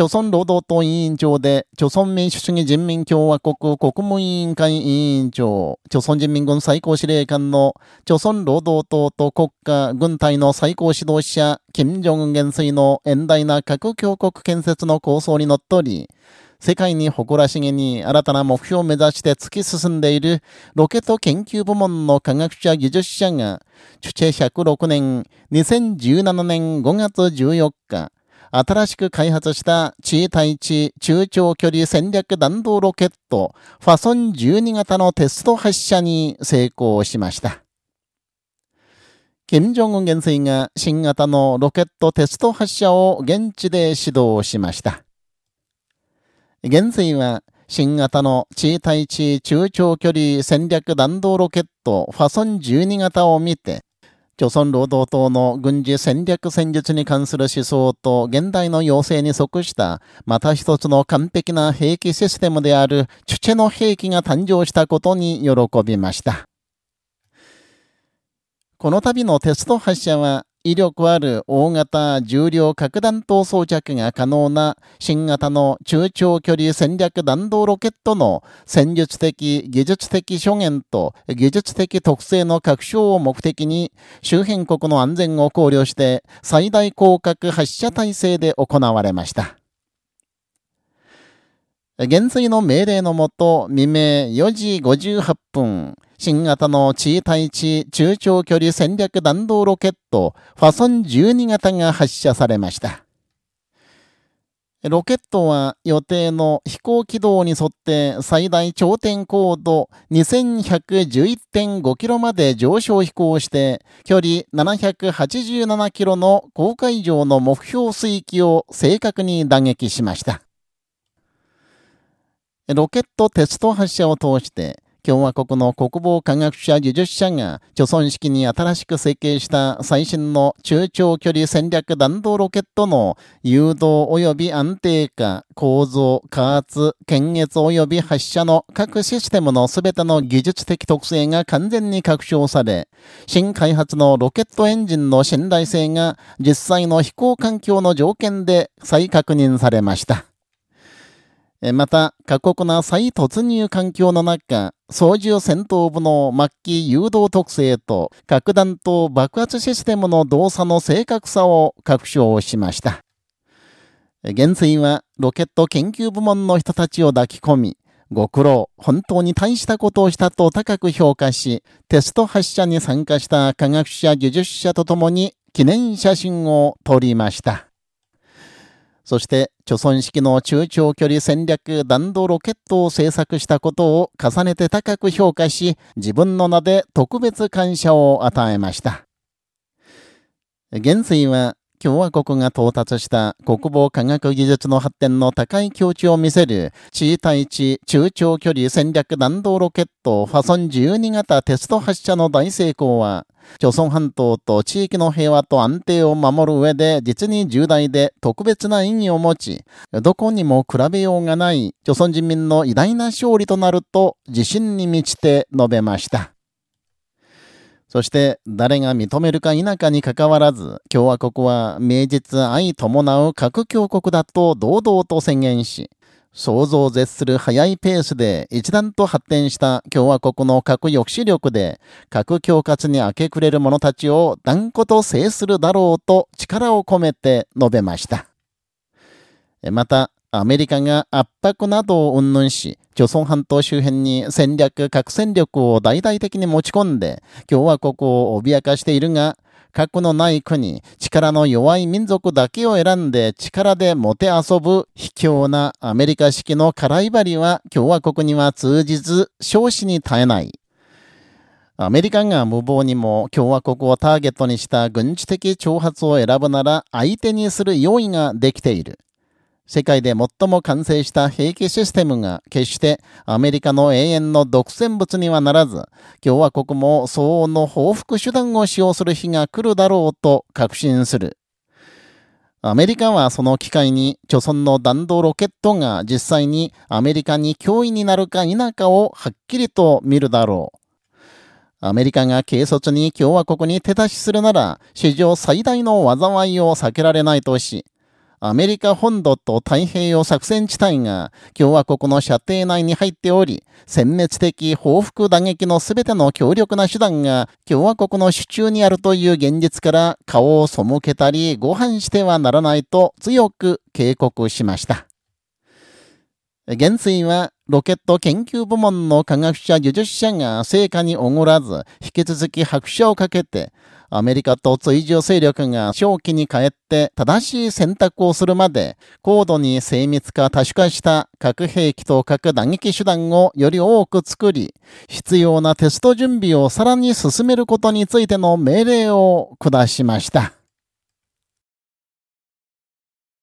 朝鮮労働党委員長で、朝鮮民主主義人民共和国国務委員会委員長、朝鮮人民軍最高司令官の、朝鮮労働党と国家軍隊の最高指導者、金正恩元帥の遠大な核強国建設の構想にのっとり、世界に誇らしげに新たな目標を目指して突き進んでいるロケット研究部門の科学者技術者が、主チェ106年2017年5月14日、新しく開発した地対地中長距離戦略弾道ロケットファソン12型のテスト発射に成功しました。金正恩元帥が新型のロケットテスト発射を現地で指導しました。元帥は新型の地対地中長距離戦略弾道ロケットファソン12型を見て、朝鮮労働党の軍事戦略戦術に関する思想と現代の要請に即した、また一つの完璧な兵器システムであるチュチェの兵器が誕生したことに喜びました。この度のテスト発射は、威力ある大型重量核弾頭装着が可能な新型の中長距離戦略弾道ロケットの戦術的、技術的諸言と技術的特性の確証を目的に周辺国の安全を考慮して最大広角発射体制で行われました。現在の命令のもと未明4時58分、新型の地対地中長距離戦略弾道ロケットファソン12型が発射されました。ロケットは予定の飛行軌道に沿って最大頂点高度2111.5キロまで上昇飛行して距離787キロの高海上の目標水域を正確に打撃しました。ロケットテスト発射を通して共和国の国防科学者技術者が、貯村式に新しく設計した最新の中長距離戦略弾道ロケットの誘導及び安定化、構造、加圧、検閲及び発射の各システムのすべての技術的特性が完全に確証され、新開発のロケットエンジンの信頼性が実際の飛行環境の条件で再確認されました。また、過酷な再突入環境の中、操縦戦闘部の末期誘導特性と核弾頭爆発システムの動作の正確さを確証しました。元帥はロケット研究部門の人たちを抱き込み、ご苦労、本当に大したことをしたと高く評価し、テスト発射に参加した科学者、技術者と共に記念写真を撮りました。そして、貯村式の中長距離戦略弾道ロケットを製作したことを重ねて高く評価し、自分の名で特別感謝を与えました。元帥は、共和国が到達した国防科学技術の発展の高い境地を見せる地位対地中長距離戦略弾道ロケットファソン12型テスト発射の大成功は、朝鮮半島と地域の平和と安定を守る上で実に重大で特別な意義を持ち、どこにも比べようがない朝鮮人民の偉大な勝利となると自信に満ちて述べました。そして誰が認めるか否かにかかわらず、共和国は名実愛伴う核強国だと堂々と宣言し、想像を絶する速いペースで一段と発展した共和国の核抑止力で核恐喝に明け暮れる者たちを断固と制するだろうと力を込めて述べました。また、アメリカが圧迫などを云々し、朝鮮半島周辺に戦略、核戦力を大々的に持ち込んで、共和国を脅かしているが、核のない国、力の弱い民族だけを選んで力でもて遊ぶ卑怯なアメリカ式の空い針は共和国には通じず、少子に耐えない。アメリカが無謀にも共和国をターゲットにした軍事的挑発を選ぶなら相手にする用意ができている。世界で最も完成した兵器システムが決してアメリカの永遠の独占物にはならず、共和国も相応の報復手段を使用する日が来るだろうと確信する。アメリカはその機会に、貯村の弾道ロケットが実際にアメリカに脅威になるか否かをはっきりと見るだろう。アメリカが軽率に共和国に手出しするなら、史上最大の災いを避けられないとし、アメリカ本土と太平洋作戦地帯が共和国の射程内に入っており、殲滅的報復打撃の全ての強力な手段が共和国の手中にあるという現実から顔を背けたり、ご飯してはならないと強く警告しました。元帥はロケット研究部門の科学者技術者が成果におごらず、引き続き拍手をかけて、アメリカと追従勢力が正気に帰って正しい選択をするまで、高度に精密化多種化した核兵器と核打撃手段をより多く作り、必要なテスト準備をさらに進めることについての命令を下しました。